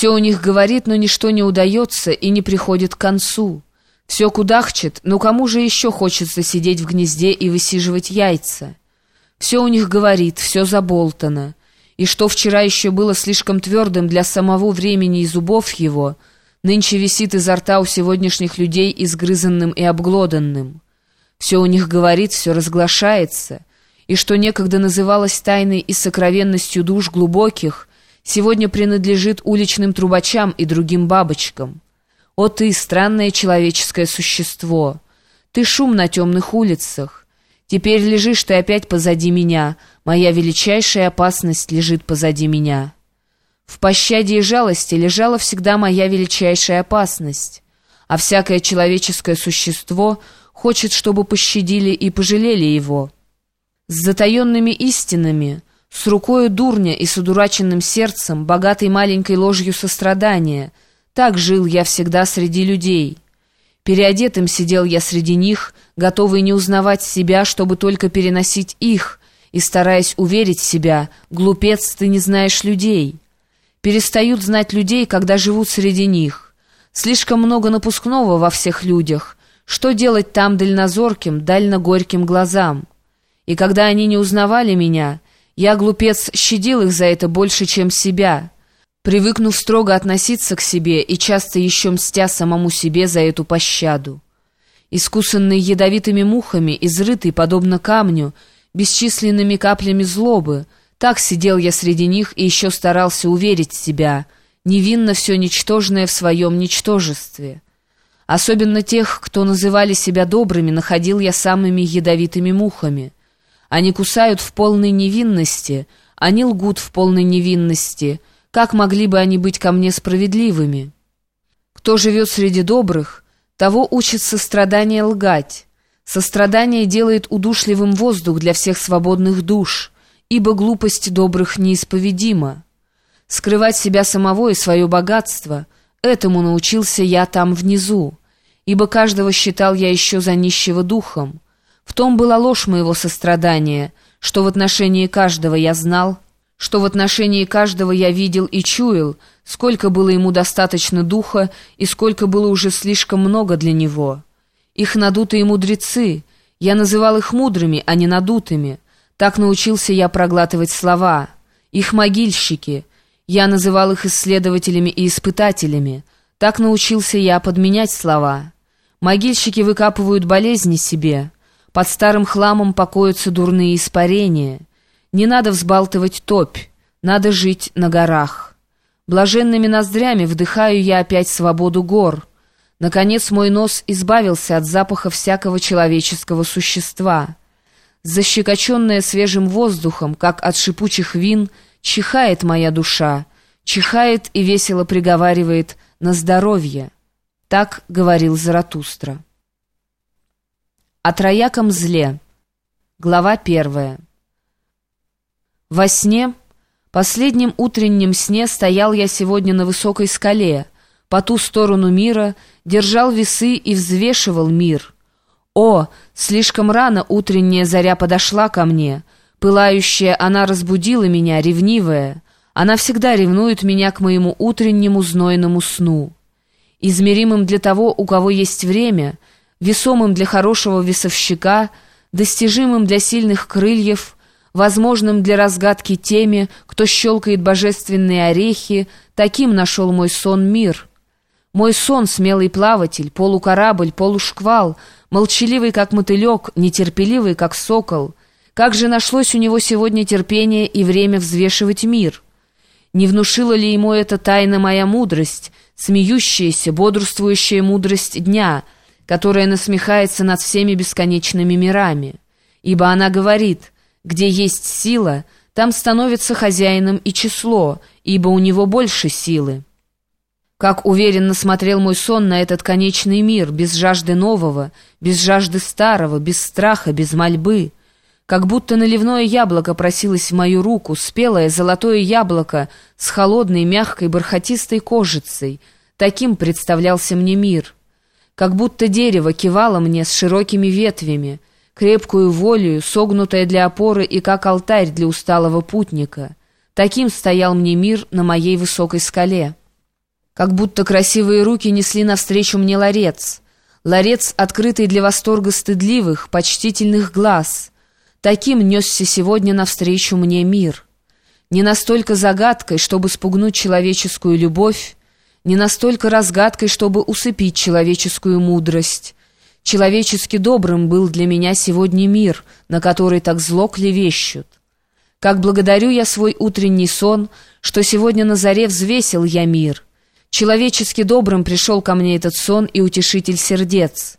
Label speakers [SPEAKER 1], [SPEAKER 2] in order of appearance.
[SPEAKER 1] Все у них говорит, но ничто не удается и не приходит к концу. Все кудахчет, но кому же еще хочется сидеть в гнезде и высиживать яйца? Все у них говорит, все заболтано. И что вчера еще было слишком твердым для самого времени и зубов его, нынче висит изо рта у сегодняшних людей изгрызанным и обглоданным. Все у них говорит, все разглашается, и что некогда называлось тайной и сокровенностью душ глубоких, сегодня принадлежит уличным трубачам и другим бабочкам. О ты, странное человеческое существо! Ты шум на темных улицах. Теперь лежишь ты опять позади меня, моя величайшая опасность лежит позади меня. В пощаде и жалости лежала всегда моя величайшая опасность, а всякое человеческое существо хочет, чтобы пощадили и пожалели его. С затаенными истинами — с рукою дурня и с удураченным сердцем, богатой маленькой ложью сострадания. Так жил я всегда среди людей. Переодетым сидел я среди них, готовый не узнавать себя, чтобы только переносить их, и стараясь уверить себя, глупец, ты не знаешь людей. Перестают знать людей, когда живут среди них. Слишком много напускного во всех людях. Что делать там дальнозорким, дально-горьким глазам? И когда они не узнавали меня, я, глупец, щадил их за это больше, чем себя, привыкнув строго относиться к себе и часто еще мстя самому себе за эту пощаду. Искусанный ядовитыми мухами, изрытый, подобно камню, бесчисленными каплями злобы, так сидел я среди них и еще старался уверить себя, невинно все ничтожное в своем ничтожестве. Особенно тех, кто называли себя добрыми, находил я самыми ядовитыми мухами — они кусают в полной невинности, они лгут в полной невинности. Как могли бы они быть ко мне справедливыми? Кто живет среди добрых, того учит сострадание лгать. Сострадание делает удушливым воздух для всех свободных душ, ибо глупость добрых неисповедима. Скрывать себя самого и свое богатство — этому научился я там внизу, ибо каждого считал я еще за нищего духом. В том была ложь моего сострадания, что в отношении каждого я знал, что в отношении каждого я видел и чуял, сколько было ему достаточно духа и сколько было уже слишком много для него. Их надутые мудрецы, я называл их мудрыми, а не надутыми, так научился я проглатывать слова. Их могильщики, я называл их исследователями и испытателями, так научился я подменять слова. Могильщики выкапывают болезни себе, под старым хламом покоятся дурные испарения. Не надо взбалтывать топь, надо жить на горах. Блаженными ноздрями вдыхаю я опять свободу гор. Наконец мой нос избавился от запаха всякого человеческого существа. Защекоченная свежим воздухом, как от шипучих вин, чихает моя душа, чихает и весело приговаривает «на здоровье». Так говорил Заратустра. О трояком зле. Глава первая. Во сне, последнем утреннем сне, стоял я сегодня на высокой скале, по ту сторону мира, держал весы и взвешивал мир. О, слишком рано утренняя заря подошла ко мне, пылающая она разбудила меня, ревнивая. Она всегда ревнует меня к моему утреннему знойному сну. Измеримым для того, у кого есть время — весомым для хорошего весовщика, достижимым для сильных крыльев, возможным для разгадки теми, кто щелкает божественные орехи, таким нашел мой сон мир. Мой сон — смелый плаватель, полукорабль, полушквал, молчаливый, как мотылек, нетерпеливый, как сокол. Как же нашлось у него сегодня терпение и время взвешивать мир? Не внушила ли ему эта тайна моя мудрость, смеющаяся, бодрствующая мудрость дня — которая насмехается над всеми бесконечными мирами. Ибо она говорит, где есть сила, там становится хозяином и число, ибо у него больше силы. Как уверенно смотрел мой сон на этот конечный мир, без жажды нового, без жажды старого, без страха, без мольбы. Как будто наливное яблоко просилось в мою руку, спелое золотое яблоко с холодной, мягкой, бархатистой кожицей. Таким представлялся мне мир» как будто дерево кивало мне с широкими ветвями, крепкую волею, согнутое для опоры и как алтарь для усталого путника. Таким стоял мне мир на моей высокой скале». как будто красивые руки несли навстречу мне ларец. Ларец, открытый для восторга стыдливых, почтительных глаз. Таким несся сегодня навстречу мне мир. Не настолько загадкой, чтобы спугнуть человеческую любовь, не настолько разгадкой, чтобы усыпить человеческую мудрость. Человечески добрым был для меня сегодня мир, на который так зло клевещут. Как благодарю я свой утренний сон, что сегодня на заре взвесил я мир — Человечески добрым пришел ко мне этот сон и утешитель сердец.